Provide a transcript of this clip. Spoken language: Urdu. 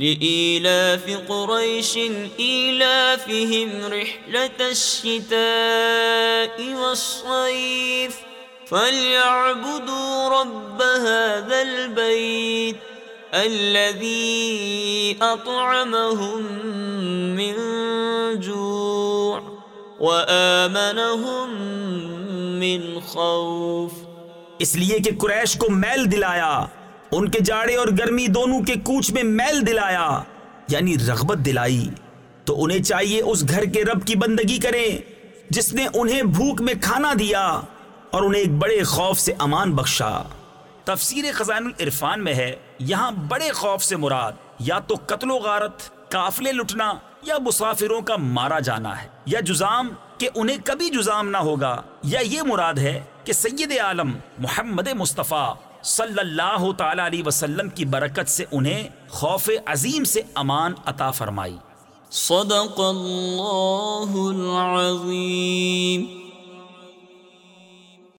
لإيلاف قريش إيلافهم رحلة الشتاء والصيف فليعبدوا رب هذا البيت الذي أطعمهم من جوع وآمنهم من خوف. اس لیے کہ قریش کو میل دلایا ان کے جاڑے اور گرمی دونوں کے کوچ میں میل دلایا یعنی رغبت دلائی۔ تو انہیں چاہیے اس گھر کے رب کی بندگی کریں، جس نے انہیں بھوک میں کھانا دیا اور انہیں ایک بڑے خوف سے امان بخشا۔ تفسیر خزان العرفان میں ہے، یہاں بڑے خوف سے مراد، یا تو قتل و غارت، قافلے لٹنا، یا مسافروں کا مارا جانا ہے، یا جزام کہ انہیں کبھی جزام نہ ہوگا، یا یہ مراد ہے کہ سید عالم محمد مصطفیٰ صلی اللہ تعالی علیہ وسلم کی برکت سے انہیں خوف عظیم سے امان عطا فرمائی۔ صدق اللہ العظیم۔